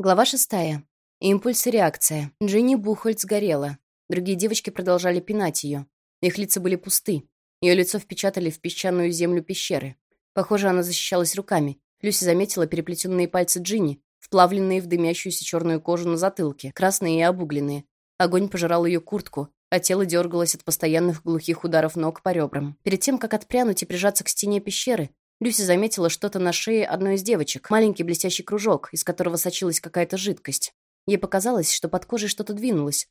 Глава шестая. Импульс и реакция. Джинни Бухольц сгорела. Другие девочки продолжали пинать ее. Их лица были пусты. Ее лицо впечатали в песчаную землю пещеры. Похоже, она защищалась руками. Люси заметила переплетенные пальцы Джинни, вплавленные в дымящуюся черную кожу на затылке, красные и обугленные. Огонь пожирал ее куртку, а тело дергалось от постоянных глухих ударов ног по ребрам. Перед тем, как отпрянуть и прижаться к стене пещеры, Люси заметила что-то на шее одной из девочек, маленький блестящий кружок, из которого сочилась какая-то жидкость. Ей показалось, что под кожей что-то двинулось,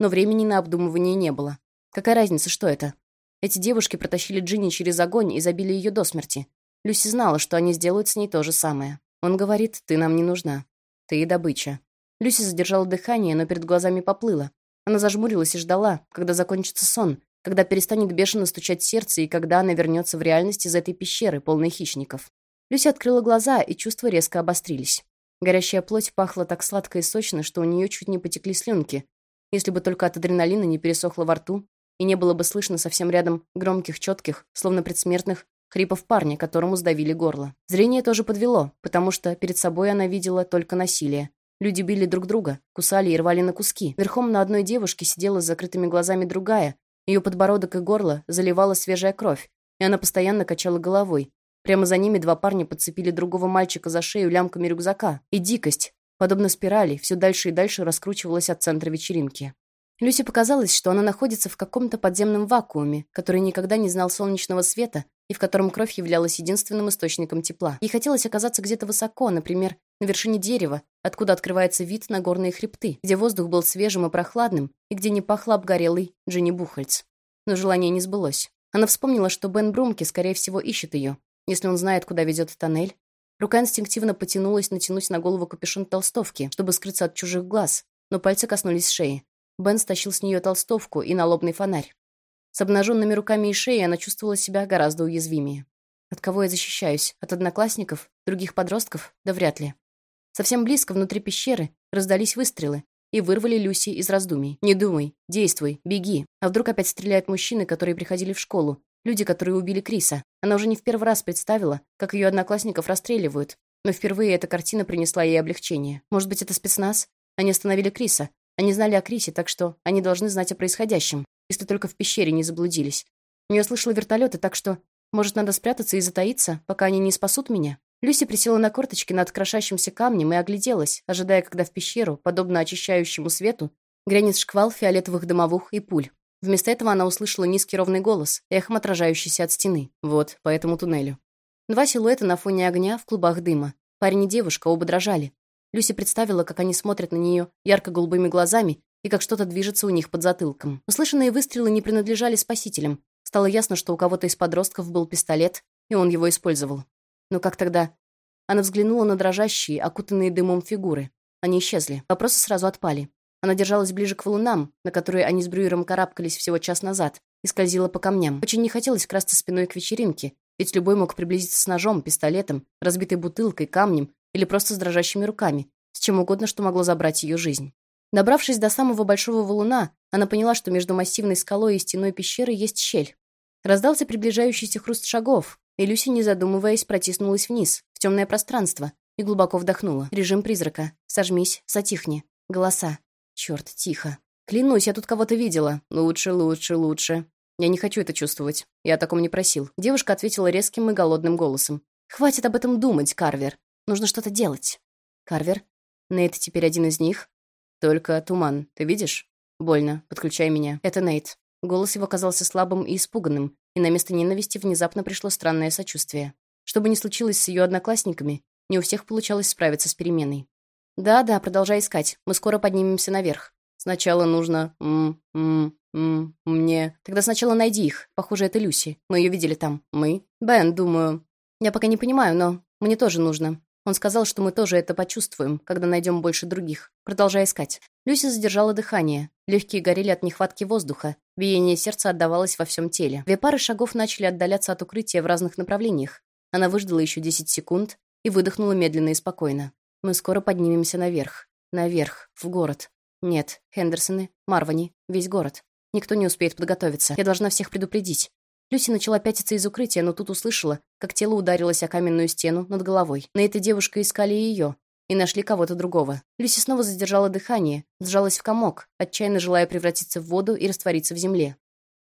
но времени на обдумывание не было. Какая разница, что это? Эти девушки протащили Джинни через огонь и забили ее до смерти. Люси знала, что они сделают с ней то же самое. Он говорит, ты нам не нужна. Ты и добыча. Люси задержала дыхание, но перед глазами поплыла. Она зажмурилась и ждала, когда закончится сон, когда перестанет бешено стучать сердце и когда она вернется в реальность из этой пещеры, полной хищников. Люся открыла глаза, и чувства резко обострились. Горящая плоть пахла так сладко и сочно, что у нее чуть не потекли слюнки. Если бы только от адреналина не пересохло во рту, и не было бы слышно совсем рядом громких, четких, словно предсмертных, хрипов парня, которому сдавили горло. Зрение тоже подвело, потому что перед собой она видела только насилие. Люди били друг друга, кусали и рвали на куски. Верхом на одной девушке сидела с закрытыми глазами другая, ее подбородок и горло заливала свежая кровь, и она постоянно качала головой. Прямо за ними два парня подцепили другого мальчика за шею лямками рюкзака. И дикость, подобно спирали, все дальше и дальше раскручивалась от центра вечеринки. Люсе показалось, что она находится в каком-то подземном вакууме, который никогда не знал солнечного света и в котором кровь являлась единственным источником тепла. Ей хотелось оказаться где-то высоко, например, на вершине дерева, откуда открывается вид на горные хребты, где воздух был свежим и прохладным, и где не пахло обгорелой Джинни Бухальц. Но желание не сбылось. Она вспомнила, что Бен Брумки, скорее всего, ищет ее, если он знает, куда ведет тоннель. Рука инстинктивно потянулась натянуть на голову капюшон толстовки, чтобы скрыться от чужих глаз, но пальцы коснулись шеи. Бен стащил с нее толстовку и налобный фонарь. С обнаженными руками и шеей она чувствовала себя гораздо уязвимее. От кого я защищаюсь? От одноклассников? Других подростков? Да вряд ли. Совсем близко, внутри пещеры, раздались выстрелы и вырвали Люси из раздумий. «Не думай, действуй, беги». А вдруг опять стреляют мужчины, которые приходили в школу, люди, которые убили Криса. Она уже не в первый раз представила, как ее одноклассников расстреливают, но впервые эта картина принесла ей облегчение. Может быть, это спецназ? Они остановили Криса. Они знали о Крисе, так что они должны знать о происходящем если только в пещере не заблудились. Я слышала вертолеты, так что, может, надо спрятаться и затаиться, пока они не спасут меня? Люси присела на корточки над крошащимся камнем и огляделась, ожидая, когда в пещеру, подобно очищающему свету, грянет шквал фиолетовых дымовух и пуль. Вместо этого она услышала низкий ровный голос, эхом отражающийся от стены. Вот, по этому туннелю. Два силуэта на фоне огня в клубах дыма. Парень и девушка оба дрожали. Люси представила, как они смотрят на нее ярко-голубыми глазами и как что-то движется у них под затылком. Услышанные выстрелы не принадлежали спасителям. Стало ясно, что у кого-то из подростков был пистолет, и он его использовал. Но как тогда? Она взглянула на дрожащие, окутанные дымом фигуры. Они исчезли. Вопросы сразу отпали. Она держалась ближе к валунам, на которые они с Брюером карабкались всего час назад, и скользила по камням. Очень не хотелось красться спиной к вечеринке, ведь любой мог приблизиться с ножом, пистолетом, разбитой бутылкой, камнем или просто с дрожащими руками, с чем угодно, что могло забрать ее жизнь. Добравшись до самого большого валуна, она поняла, что между массивной скалой и стеной пещеры есть щель. Раздался приближающийся хруст шагов, и Люси, не задумываясь, протиснулась вниз, в темное пространство, и глубоко вдохнула. Режим призрака. Сожмись, затихни. Голоса. Черт, тихо. Клянусь, я тут кого-то видела. Лучше, лучше, лучше. Я не хочу это чувствовать. Я о таком не просил. Девушка ответила резким и голодным голосом. Хватит об этом думать, Карвер. Нужно что-то делать. Карвер? Нейт теперь один из них? «Только туман. Ты видишь?» «Больно. Подключай меня. Это Нейт». Голос его казался слабым и испуганным, и на место ненависти внезапно пришло странное сочувствие. Что бы ни случилось с ее одноклассниками, не у всех получалось справиться с переменой. «Да-да, продолжай искать. Мы скоро поднимемся наверх. Сначала нужно... М -м -м мне... Тогда сначала найди их. Похоже, это Люси. Мы ее видели там. Мы? Бен, думаю. Я пока не понимаю, но мне тоже нужно. Он сказал, что мы тоже это почувствуем, когда найдем больше других. Продолжай искать. Люси задержала дыхание. Легкие горели от нехватки воздуха. Биение сердца отдавалось во всем теле. Две пары шагов начали отдаляться от укрытия в разных направлениях. Она выждала еще 10 секунд и выдохнула медленно и спокойно. «Мы скоро поднимемся наверх. Наверх. В город. Нет, Хендерсоны, Марвани, весь город. Никто не успеет подготовиться. Я должна всех предупредить. Люси начала пятиться из укрытия, но тут услышала, как тело ударилось о каменную стену над головой. На этой девушка искали ее. и нашли кого-то другого. Люси снова задержала дыхание, сжалась в комок, отчаянно желая превратиться в воду и раствориться в земле.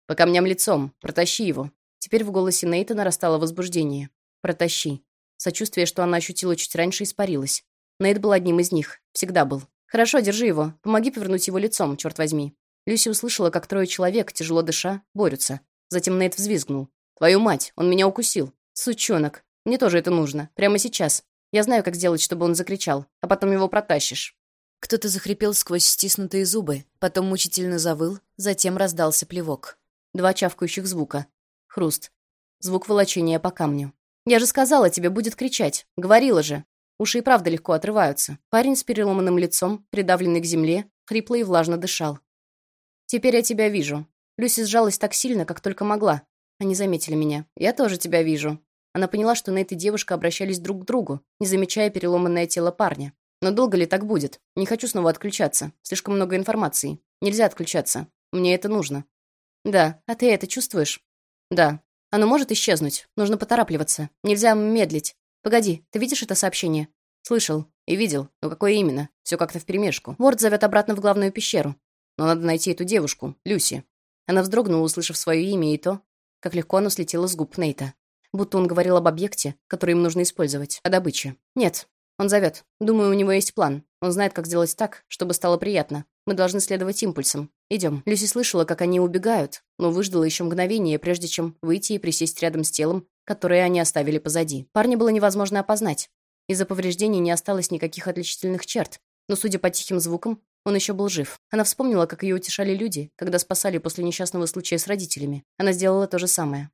«По камням лицом. Протащи его». Теперь в голосе Нейта нарастало возбуждение. «Протащи». Сочувствие, что она ощутила чуть раньше, испарилось. Нейт был одним из них. Всегда был. «Хорошо, держи его. Помоги повернуть его лицом, черт возьми». Люси услышала, как трое человек, тяжело дыша, борются. Затем Нейт взвизгнул. «Твою мать, он меня укусил. Сучонок. Мне тоже это нужно. Прямо сейчас. Я знаю, как сделать, чтобы он закричал, а потом его протащишь». Кто-то захрипел сквозь стиснутые зубы, потом мучительно завыл, затем раздался плевок. Два чавкающих звука. Хруст. Звук волочения по камню. «Я же сказала тебе, будет кричать. Говорила же». Уши и правда легко отрываются. Парень с переломанным лицом, придавленный к земле, хрипло и влажно дышал. «Теперь я тебя вижу». Люси сжалась так сильно, как только могла. Они заметили меня. «Я тоже тебя вижу». Она поняла, что на этой девушка обращались друг к другу, не замечая переломанное тело парня. Но долго ли так будет? Не хочу снова отключаться. Слишком много информации. Нельзя отключаться. Мне это нужно. Да. А ты это чувствуешь? Да. Оно может исчезнуть. Нужно поторапливаться. Нельзя медлить. Погоди, ты видишь это сообщение? Слышал. И видел. Но какое именно? Все как-то вперемешку. Ворд зовет обратно в главную пещеру. Но надо найти эту девушку, Люси. Она вздрогнула, услышав свое имя и то, как легко оно слетело с губ Нейта. Будто он говорил об объекте, который им нужно использовать, о добыче. Нет, он зовет. Думаю, у него есть план. Он знает, как сделать так, чтобы стало приятно. Мы должны следовать импульсам. Идем. Люси слышала, как они убегают, но выждала еще мгновение, прежде чем выйти и присесть рядом с телом, которое они оставили позади. Парня было невозможно опознать. Из-за повреждений не осталось никаких отличительных черт, но, судя по тихим звукам, он еще был жив. Она вспомнила, как ее утешали люди, когда спасали после несчастного случая с родителями. Она сделала то же самое.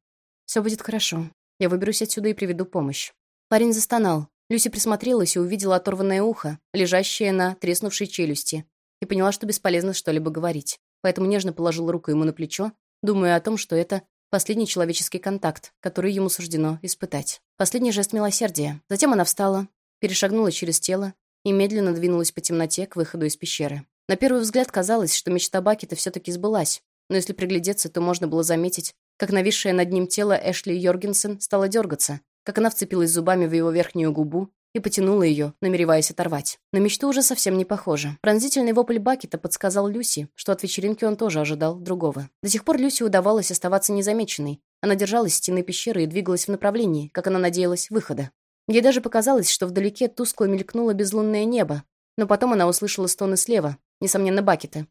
«Все будет хорошо. Я выберусь отсюда и приведу помощь». Парень застонал. Люси присмотрелась и увидела оторванное ухо, лежащее на треснувшей челюсти, и поняла, что бесполезно что-либо говорить. Поэтому нежно положила руку ему на плечо, думая о том, что это последний человеческий контакт, который ему суждено испытать. Последний жест милосердия. Затем она встала, перешагнула через тело и медленно двинулась по темноте к выходу из пещеры. На первый взгляд казалось, что мечта Бакета все-таки сбылась, но если приглядеться, то можно было заметить, как нависшее над ним тело Эшли Йоргенсен стало дергаться, как она вцепилась зубами в его верхнюю губу и потянула ее, намереваясь оторвать. На мечту уже совсем не похоже. Пронзительный вопль Бакета подсказал Люси, что от вечеринки он тоже ожидал другого. До сих пор Люси удавалось оставаться незамеченной. Она держалась стены пещеры и двигалась в направлении, как она надеялась, выхода. Ей даже показалось, что вдалеке тускло мелькнуло безлунное небо, но потом она услышала стоны слева, несомненно, Бакета,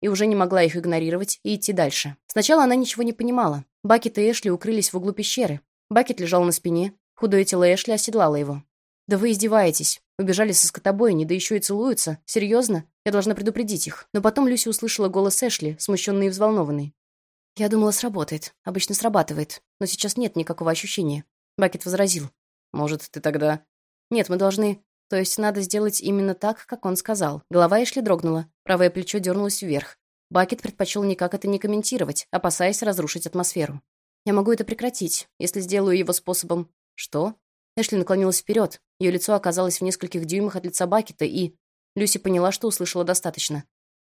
и уже не могла их игнорировать и идти дальше. Сначала она ничего не понимала. Бакет и Эшли укрылись в углу пещеры. Бакет лежал на спине, худое тело Эшли оседлало его. «Да вы издеваетесь. Убежали со скотобойни, да еще и целуются. Серьезно? Я должна предупредить их». Но потом Люси услышала голос Эшли, смущенный и взволнованный. «Я думала, сработает. Обычно срабатывает. Но сейчас нет никакого ощущения». Бакет возразил. Может, ты тогда...» «Нет, мы должны... То есть надо сделать именно так, как он сказал». Голова Эшли дрогнула, правое плечо дернулось вверх. Бакет предпочел никак это не комментировать, опасаясь разрушить атмосферу. «Я могу это прекратить, если сделаю его способом...» «Что?» Эшли наклонилась вперед. Ее лицо оказалось в нескольких дюймах от лица Бакета, и... Люси поняла, что услышала достаточно.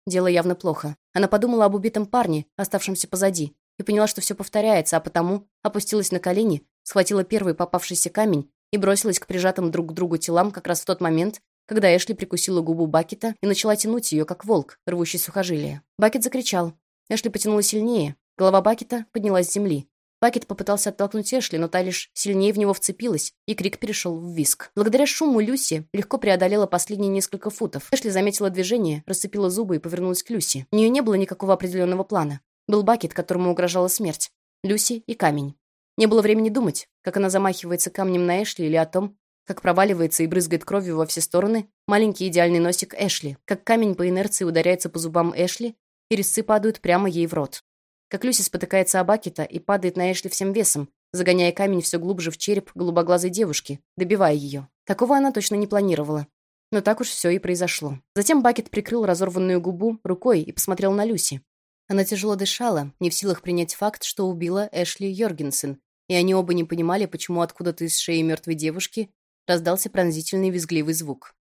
Дело явно плохо. Она подумала об убитом парне, оставшемся позади, и поняла, что все повторяется, а потому опустилась на колени, схватила первый попавшийся камень и бросилась к прижатым друг к другу телам как раз в тот момент, когда Эшли прикусила губу Бакета и начала тянуть ее, как волк, рвущий сухожилие. Бакет закричал. Эшли потянула сильнее. Голова Бакета поднялась с земли. Бакет попытался оттолкнуть Эшли, но та лишь сильнее в него вцепилась, и крик перешел в виск. Благодаря шуму Люси легко преодолела последние несколько футов. Эшли заметила движение, расцепила зубы и повернулась к Люси. У нее не было никакого определенного плана. Был Бакет, которому угрожала смерть. Люси и камень. Не было времени думать, как она замахивается камнем на Эшли или о том, как проваливается и брызгает кровью во все стороны маленький идеальный носик Эшли, как камень по инерции ударяется по зубам Эшли, и резцы падают прямо ей в рот. Как Люси спотыкается о Бакета и падает на Эшли всем весом, загоняя камень все глубже в череп голубоглазой девушки, добивая ее. Такого она точно не планировала. Но так уж все и произошло. Затем Бакет прикрыл разорванную губу рукой и посмотрел на Люси. Она тяжело дышала, не в силах принять факт, что убила Эшли Йоргенсен, и они оба не понимали, почему откуда-то из шеи мертвой девушки раздался пронзительный визгливый звук.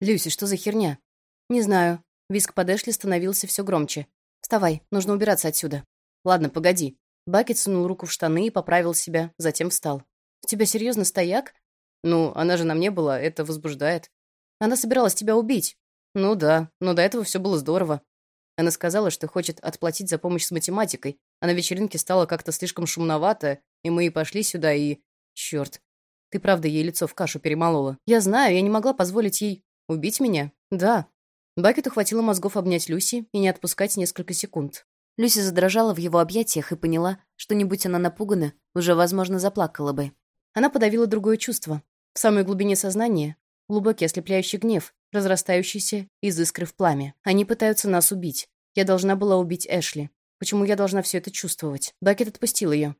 «Люси, что за херня?» «Не знаю». Визг под Эшли становился все громче. «Вставай, нужно убираться отсюда». «Ладно, погоди». Бакет сунул руку в штаны и поправил себя, затем встал. «У тебя серьезно стояк?» «Ну, она же на мне была, это возбуждает». Она собиралась тебя убить». «Ну да, но до этого все было здорово». Она сказала, что хочет отплатить за помощь с математикой, а на вечеринке стало как-то слишком шумновато, и мы и пошли сюда, и... Черт, ты правда ей лицо в кашу перемолола. Я знаю, я не могла позволить ей... Убить меня? Да. Бакету хватило мозгов обнять Люси и не отпускать несколько секунд. Люси задрожала в его объятиях и поняла, что не будь она напугана, уже, возможно, заплакала бы. Она подавила другое чувство. В самой глубине сознания глубокий ослепляющий гнев, разрастающийся из искры в пламя. Они пытаются нас убить. Я должна была убить Эшли. Почему я должна все это чувствовать? Бакет отпустил ее.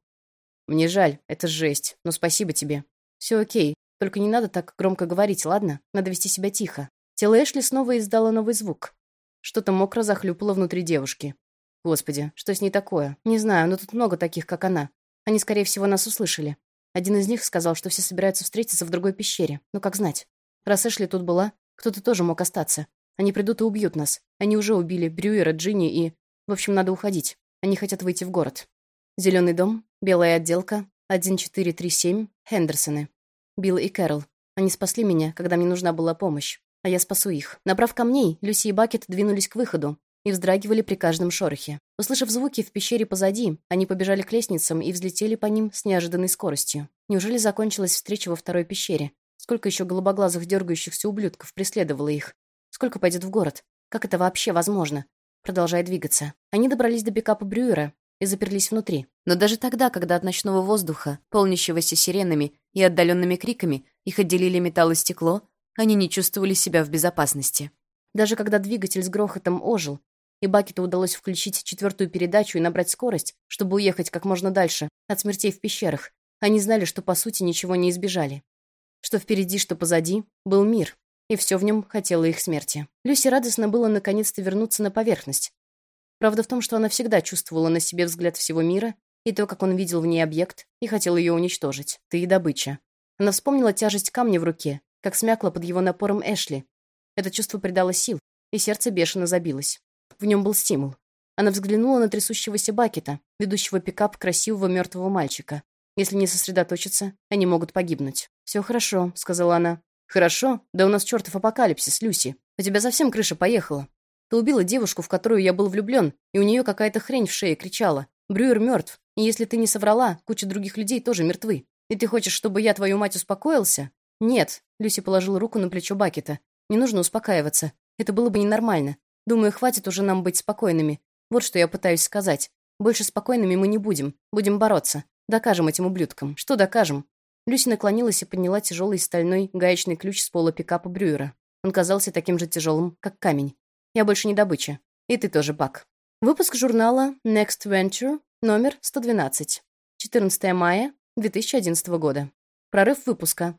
Мне жаль, это жесть, но спасибо тебе. Все окей, только не надо так громко говорить, ладно? Надо вести себя тихо. Тело Эшли снова издало новый звук. Что-то мокро захлюпало внутри девушки. Господи, что с ней такое? Не знаю, но тут много таких, как она. Они, скорее всего, нас услышали. Один из них сказал, что все собираются встретиться в другой пещере. Ну, как знать. Раз Эшли тут была, кто-то тоже мог остаться. Они придут и убьют нас. Они уже убили Брюера, Джинни и... В общем, надо уходить. Они хотят выйти в город. Зеленый дом, белая отделка, 1437, Хендерсоны. Билл и Кэрол. Они спасли меня, когда мне нужна была помощь. А я спасу их. Набрав камней, Люси и Бакет двинулись к выходу и вздрагивали при каждом шорохе. Услышав звуки в пещере позади, они побежали к лестницам и взлетели по ним с неожиданной скоростью. Неужели закончилась встреча во второй пещере? Сколько еще голубоглазых дергающихся ублюдков преследовало их? Сколько пойдет в город? Как это вообще возможно? Продолжая двигаться. Они добрались до пикапа Брюера и заперлись внутри. Но даже тогда, когда от ночного воздуха, полнящегося сиренами и отдаленными криками, их отделили металл и стекло, они не чувствовали себя в безопасности. Даже когда двигатель с грохотом ожил, и Бакету удалось включить четвертую передачу и набрать скорость, чтобы уехать как можно дальше от смертей в пещерах, они знали, что по сути ничего не избежали. Что впереди, что позади, был мир, и все в нем хотело их смерти. Люси радостно было наконец-то вернуться на поверхность, Правда в том, что она всегда чувствовала на себе взгляд всего мира и то, как он видел в ней объект, и хотел ее уничтожить. Ты и добыча. Она вспомнила тяжесть камня в руке, как смякла под его напором Эшли. Это чувство придало сил, и сердце бешено забилось. В нем был стимул. Она взглянула на трясущегося Бакета, ведущего пикап красивого мертвого мальчика. Если не сосредоточиться, они могут погибнуть. «Все хорошо», — сказала она. «Хорошо? Да у нас чертов апокалипсис, Люси. У тебя совсем крыша поехала. Ты убила девушку, в которую я был влюблен, и у нее какая-то хрень в шее кричала. Брюер мертв, и если ты не соврала, куча других людей тоже мертвы. И ты хочешь, чтобы я, твою мать, успокоился? Нет. Люси положила руку на плечо Бакета. Не нужно успокаиваться. Это было бы ненормально. Думаю, хватит уже нам быть спокойными. Вот что я пытаюсь сказать. Больше спокойными мы не будем. Будем бороться. Докажем этим ублюдкам. Что докажем? Люси наклонилась и подняла тяжелый стальной гаечный ключ с пола пикапа Брюера. Он казался таким же тяжелым, как камень. Я больше не добыча. И ты тоже, Бак. Выпуск журнала Next Venture, номер 112. 14 мая 2011 года. Прорыв выпуска.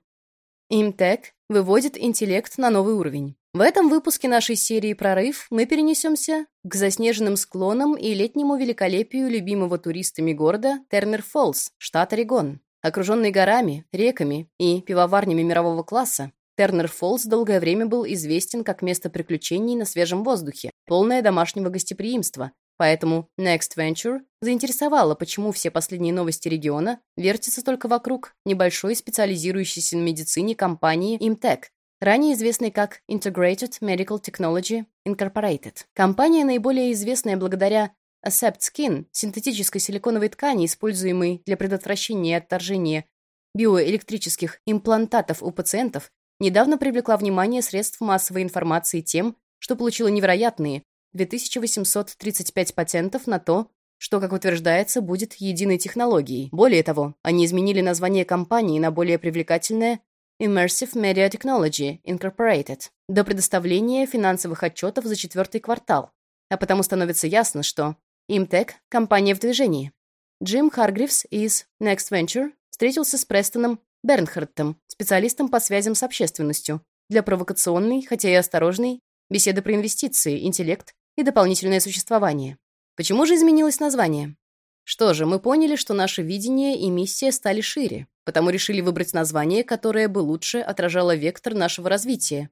Имтек выводит интеллект на новый уровень. В этом выпуске нашей серии «Прорыв» мы перенесемся к заснеженным склонам и летнему великолепию любимого туристами города Тернер-Фоллс, штат Орегон. Окруженный горами, реками и пивоварнями мирового класса, Тернер-Фоллс долгое время был известен как место приключений на свежем воздухе, полное домашнего гостеприимства, поэтому Next Venture заинтересовало, почему все последние новости региона вертятся только вокруг небольшой специализирующейся на медицине компании Imtech, ранее известной как Integrated Medical Technology Incorporated. Компания, наиболее известная благодаря Accept Skin, синтетической силиконовой ткани, используемой для предотвращения и отторжения биоэлектрических имплантатов у пациентов, недавно привлекла внимание средств массовой информации тем, что получила невероятные 2835 патентов на то, что, как утверждается, будет единой технологией. Более того, они изменили название компании на более привлекательное Immersive Media Technology Incorporated до предоставления финансовых отчетов за четвертый квартал, а потому становится ясно, что Imtech – компания в движении. Джим Харгривс из Next Venture встретился с Престоном Бернхардтом, специалистом по связям с общественностью, для провокационной, хотя и осторожной, беседы про инвестиции, интеллект и дополнительное существование. Почему же изменилось название? Что же, мы поняли, что наше видение и миссия стали шире, потому решили выбрать название, которое бы лучше отражало вектор нашего развития.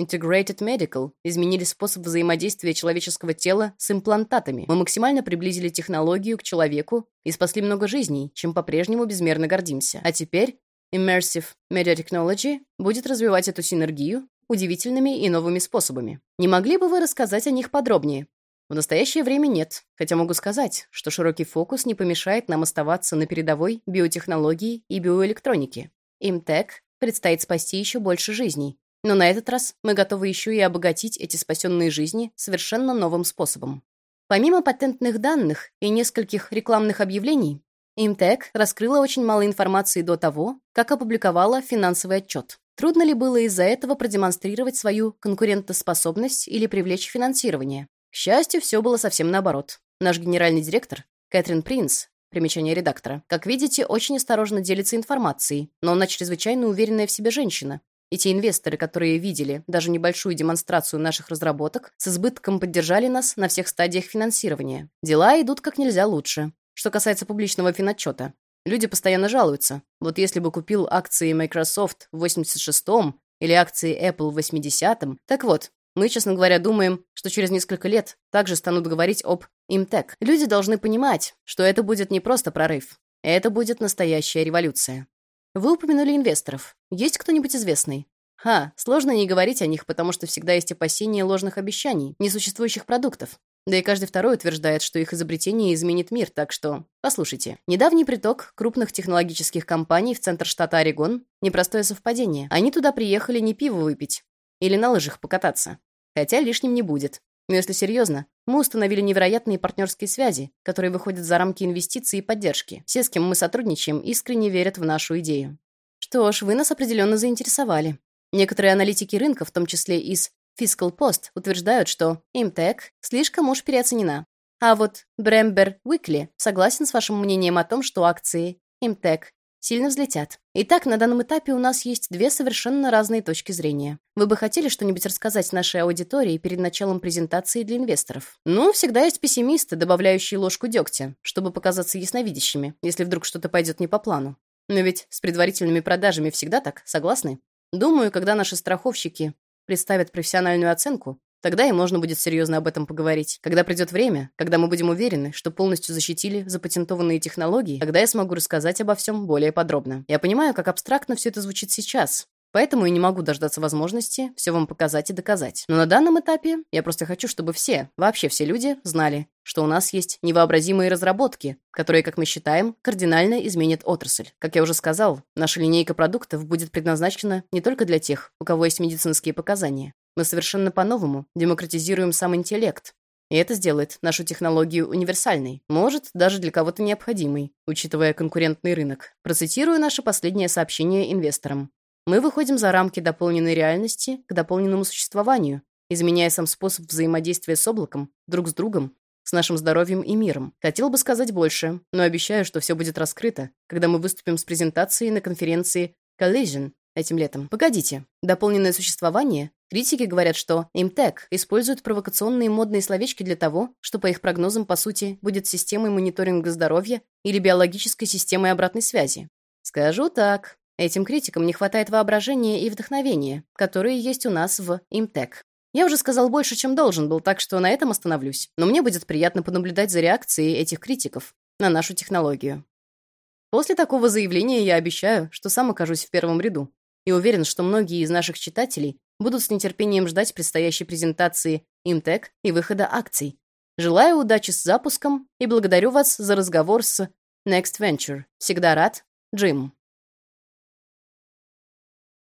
Integrated Medical изменили способ взаимодействия человеческого тела с имплантатами. Мы максимально приблизили технологию к человеку и спасли много жизней, чем по-прежнему безмерно гордимся. А теперь Immersive Media Technology будет развивать эту синергию, удивительными и новыми способами. Не могли бы вы рассказать о них подробнее? В настоящее время нет, хотя могу сказать, что широкий фокус не помешает нам оставаться на передовой биотехнологии и биоэлектроники. Имтек предстоит спасти еще больше жизней, но на этот раз мы готовы еще и обогатить эти спасенные жизни совершенно новым способом. Помимо патентных данных и нескольких рекламных объявлений, Имтек раскрыла очень мало информации до того, как опубликовала финансовый отчет. Трудно ли было из-за этого продемонстрировать свою конкурентоспособность или привлечь финансирование? К счастью, все было совсем наоборот. Наш генеральный директор, Кэтрин Принц, примечание редактора, как видите, очень осторожно делится информацией, но она чрезвычайно уверенная в себе женщина. И те инвесторы, которые видели даже небольшую демонстрацию наших разработок, с избытком поддержали нас на всех стадиях финансирования. Дела идут как нельзя лучше. Что касается публичного финотчета, люди постоянно жалуются. Вот если бы купил акции Microsoft в 86-м или акции Apple в 80-м, так вот, мы, честно говоря, думаем, что через несколько лет также станут говорить об имтек. Люди должны понимать, что это будет не просто прорыв. Это будет настоящая революция. Вы упомянули инвесторов. Есть кто-нибудь известный? Ха, сложно не говорить о них, потому что всегда есть опасения ложных обещаний, несуществующих продуктов. Да и каждый второй утверждает, что их изобретение изменит мир, так что... Послушайте, недавний приток крупных технологических компаний в центр штата Орегон — непростое совпадение. Они туда приехали не пиво выпить, или на лыжах покататься. Хотя лишним не будет. Но если серьезно, мы установили невероятные партнерские связи, которые выходят за рамки инвестиций и поддержки. Все, с кем мы сотрудничаем, искренне верят в нашу идею. Что ж, вы нас определенно заинтересовали. Некоторые аналитики рынка, в том числе из Fiscal Post, утверждают, что Imtech слишком уж переоценена. А вот Brember Weekly согласен с вашим мнением о том, что акции Imtech сильно взлетят. Итак, на данном этапе у нас есть две совершенно разные точки зрения. Вы бы хотели что-нибудь рассказать нашей аудитории перед началом презентации для инвесторов? Ну, всегда есть пессимисты, добавляющие ложку дегтя, чтобы показаться ясновидящими, если вдруг что-то пойдет не по плану. Но ведь с предварительными продажами всегда так, согласны? Думаю, когда наши страховщики представят профессиональную оценку, Тогда и можно будет серьезно об этом поговорить. Когда придет время, когда мы будем уверены, что полностью защитили запатентованные технологии, тогда я смогу рассказать обо всем более подробно. Я понимаю, как абстрактно все это звучит сейчас, Поэтому и не могу дождаться возможности все вам показать и доказать. Но на данном этапе я просто хочу, чтобы все, вообще все люди, знали, что у нас есть невообразимые разработки, которые, как мы считаем, кардинально изменят отрасль. Как я уже сказал, наша линейка продуктов будет предназначена не только для тех, у кого есть медицинские показания. Мы совершенно по-новому демократизируем сам интеллект. И это сделает нашу технологию универсальной, может, даже для кого-то необходимой, учитывая конкурентный рынок. Процитирую наше последнее сообщение инвесторам. Мы выходим за рамки дополненной реальности к дополненному существованию, изменяя сам способ взаимодействия с облаком, друг с другом, с нашим здоровьем и миром. Хотел бы сказать больше, но обещаю, что все будет раскрыто, когда мы выступим с презентацией на конференции Collision этим летом. Погодите, дополненное существование? Критики говорят, что Имтек использует провокационные модные словечки для того, что, по их прогнозам, по сути, будет системой мониторинга здоровья или биологической системой обратной связи. Скажу так, этим критикам не хватает воображения и вдохновения, которые есть у нас в Имтек. Я уже сказал больше, чем должен был, так что на этом остановлюсь. Но мне будет приятно понаблюдать за реакцией этих критиков на нашу технологию. После такого заявления я обещаю, что сам окажусь в первом ряду и уверен, что многие из наших читателей будут с нетерпением ждать предстоящей презентации Имтек и выхода акций. Желаю удачи с запуском и благодарю вас за разговор с Next Venture. Всегда рад. Джим.